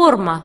форма.